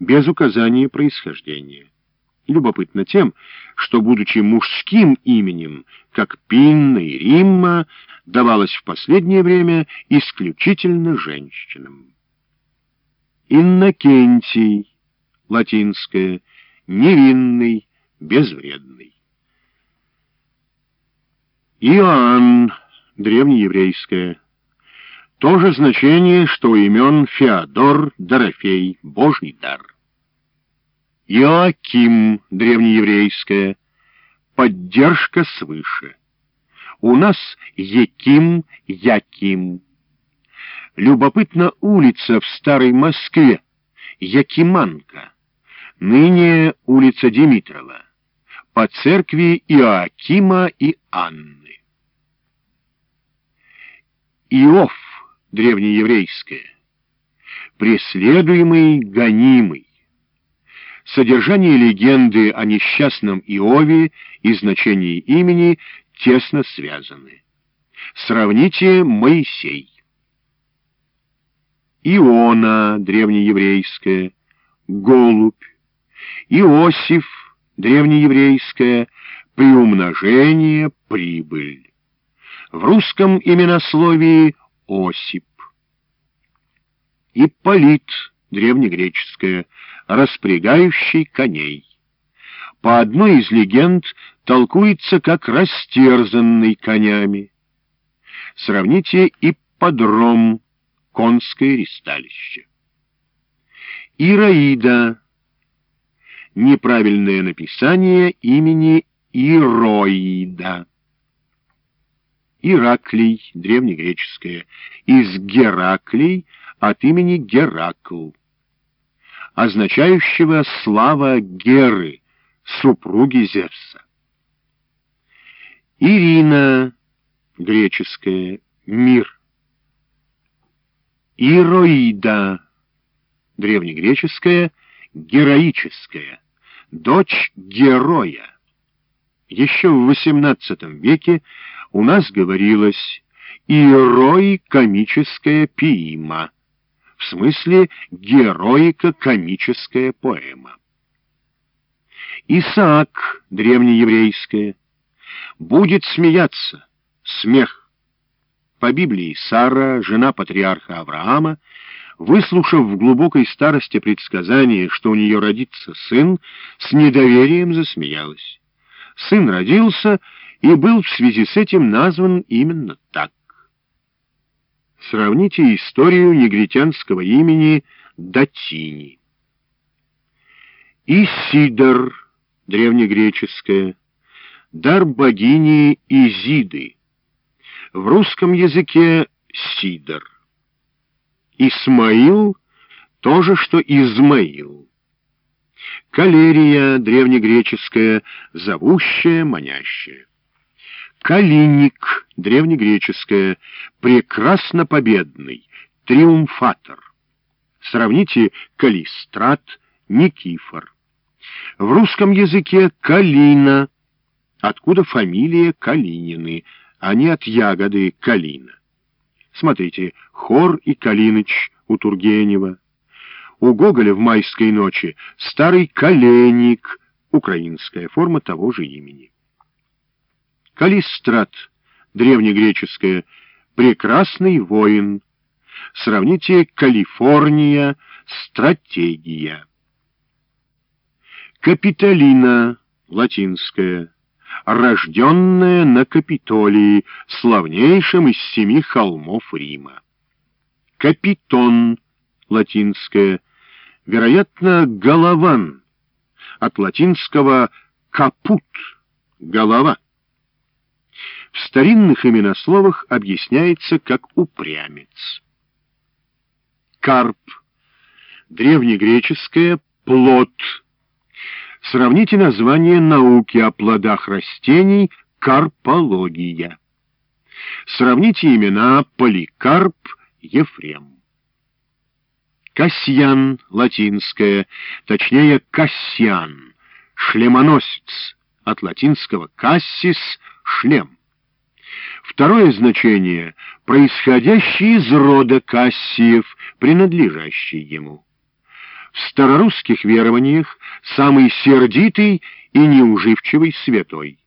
без указания происхождения. Любопытно тем, что, будучи мужским именем, как Пинна и Римма, давалось в последнее время исключительно женщинам. Иннокентий, латинское, невинный, безвредный. Иоанн, древнееврейское, то же значение, что у имен Феодор, Дорофей, Божий дар. Иоаким, древнееврейское, поддержка свыше. У нас Яким, Яким. Любопытна улица в Старой Москве, Якиманка, ныне улица Димитрова, по церкви Иоакима и Анны. Иов, древнееврейское, преследуемый, гонимый. Содержание легенды о несчастном Иове и значении имени тесно связаны. Сравните Моисей. Иона, древнееврейское, голубь. Иосиф, древнееврейское, приумножение, прибыль. В русском именословии Осип. Ипполит, древнегреческое, распрягающий коней. По одной из легенд толкуется как растерзанный конями. Сравните ипподром, конское ристалище. Ираида. Неправильное написание имени Ироида. Ираклий, древнегреческое, из Гераклий от имени Геракл, означающего «слава Геры», супруги Зевса. Ирина, греческое, мир. Ироида, древнегреческое, героическое, дочь героя. Еще в XVIII веке у нас говорилось «ирой комическая пиима», в смысле героико-комическая поэма. Исаак, древнееврейское, будет смеяться, смех. По Библии Сара, жена патриарха Авраама, выслушав в глубокой старости предсказание, что у нее родится сын, с недоверием засмеялась. Сын родился и был в связи с этим назван именно так. Сравните историю негритянского имени Датини. Исидор, древнегреческое, дар богини Изиды. В русском языке Сидор. Исмаил — то же, что Измаил. Калерия, древнегреческая, зовущая, манящая. Калиник, древнегреческое, прекрасно победный, триумфатор. Сравните Калистрат, Никифор. В русском языке Калина, откуда фамилия Калинины, а не от ягоды Калина. Смотрите, Хор и Калиныч у Тургенева. У Гоголя в «Майской ночи» старый Каленик, украинская форма того же имени. Калистрат, древнегреческое, прекрасный воин. Сравните Калифорния, стратегия. Капитолина, латинское, рожденная на Капитолии, славнейшем из семи холмов Рима. Капитон, латинское, вероятно, голован, от латинского «капут» — голова в старинных именословах объясняется как упрямец. Карп. Древнегреческое «плод». Сравните название науки о плодах растений «карпология». Сравните имена Поликарп, Ефрем. Касьян, латинское, точнее Кассиан, шлемоносец, от латинского «кассис» — шлем. Второе значение — происходящий из рода Кассиев, принадлежащий ему. в старорусских верованиях самый сердитый и неуживчивый святой.